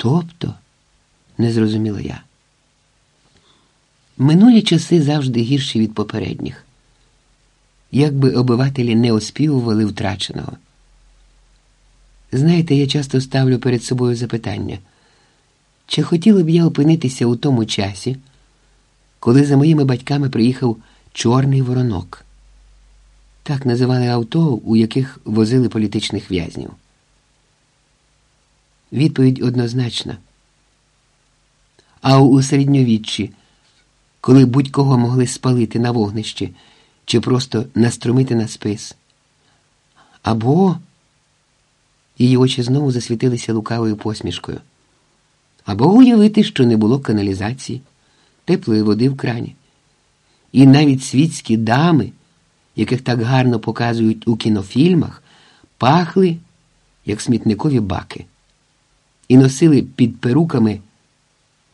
Тобто, не зрозуміла я. Минулі часи завжди гірші від попередніх. Якби обивателі не оспівували втраченого. Знаєте, я часто ставлю перед собою запитання, чи хотіла б я опинитися у тому часі, коли за моїми батьками приїхав чорний воронок. Так називали авто, у яких возили політичних в'язнів. Відповідь однозначна. А у середньовіччі, коли будь-кого могли спалити на вогнищі чи просто наструмити на спис. Або її очі знову засвітилися лукавою посмішкою. Або уявити, що не було каналізації, теплої води в крані. І навіть світські дами, яких так гарно показують у кінофільмах, пахли, як смітникові баки, і носили під перуками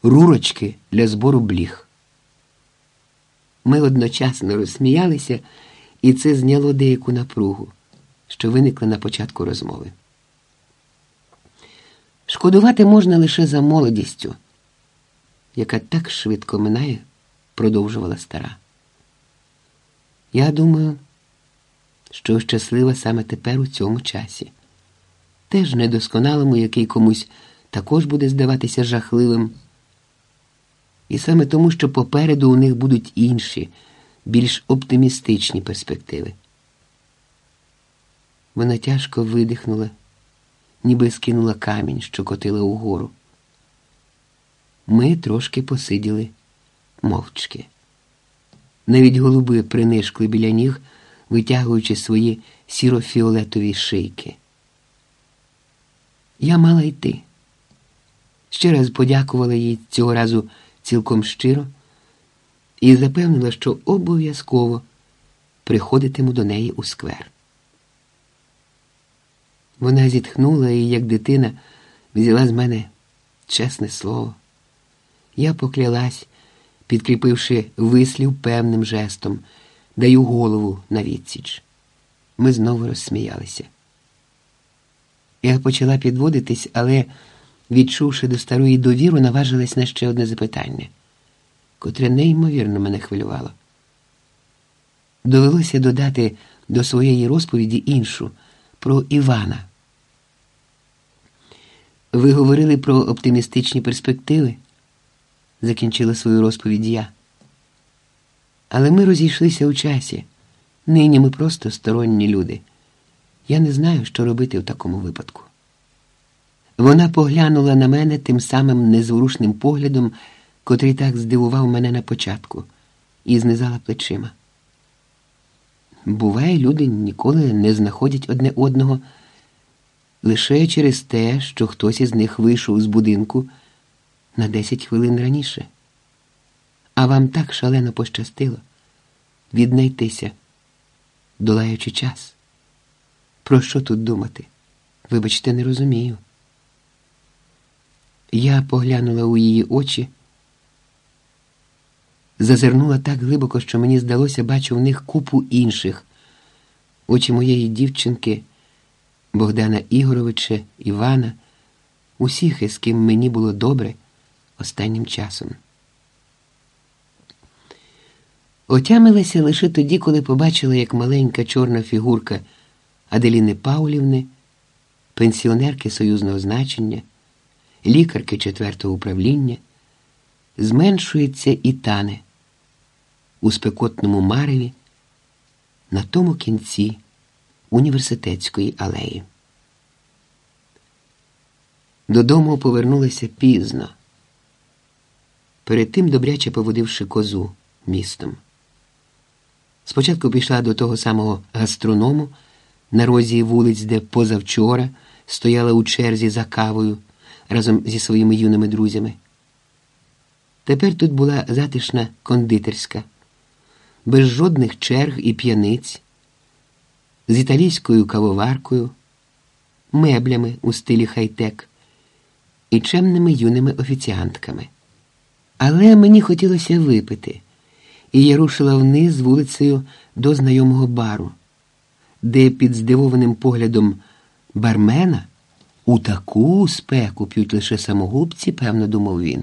рурочки для збору бліг. Ми одночасно розсміялися, і це зняло деяку напругу, що виникла на початку розмови. Шкодувати можна лише за молодістю, яка так швидко минає, продовжувала стара. Я думаю, що щаслива саме тепер у цьому часі, теж недосконалому, який комусь також буде здаватися жахливим. І саме тому, що попереду у них будуть інші, більш оптимістичні перспективи. Вона тяжко видихнула, ніби скинула камінь, що котила угору. Ми трошки посиділи мовчки. Навіть голуби принишкли біля ніг, витягуючи свої сіро-фіолетові шийки. Я мала йти. Ще раз подякувала їй цього разу цілком щиро і запевнила, що обов'язково приходитиму до неї у сквер. Вона зітхнула і, як дитина, взяла з мене чесне слово. Я поклялась, підкріпивши вислів певним жестом, даю голову на відсіч. Ми знову розсміялися. Я почала підводитись, але відчувши до старої довіру, наважилась на ще одне запитання, котре неймовірно мене хвилювало. Довелося додати до своєї розповіді іншу про Івана. Ви говорили про оптимістичні перспективи, закінчила свою розповідь я. Але ми розійшлися у часі. Нині ми просто сторонні люди. Я не знаю, що робити в такому випадку. Вона поглянула на мене тим самим незворушним поглядом, котрий так здивував мене на початку, і знизала плечима. Буває, люди ніколи не знаходять одне одного лише через те, що хтось із них вийшов з будинку на 10 хвилин раніше. А вам так шалено пощастило віднайтися, долаючи час. Про що тут думати? Вибачте, не розумію. Я поглянула у її очі, зазирнула так глибоко, що мені здалося, бачу в них купу інших. Очі моєї дівчинки, Богдана Ігоровича, Івана, усіх, із ким мені було добре останнім часом. Отямилася лише тоді, коли побачила, як маленька чорна фігурка Аделіни Паулівни, пенсіонерки союзного значення лікарки четвертого управління, зменшується і тане у спекотному мареві на тому кінці університетської алеї. Додому повернулася пізно, перед тим добряче поводивши козу містом. Спочатку пішла до того самого гастроному на розі вулиць, де позавчора стояла у черзі за кавою разом зі своїми юними друзями. Тепер тут була затишна кондитерська, без жодних черг і п'яниць, з італійською кавоваркою, меблями у стилі хай-тек і чемними юними офіціантками. Але мені хотілося випити, і я рушила вниз вулицею до знайомого бару, де під здивованим поглядом бармена У таку спеку п'ють лише самогубці, певно, думав він.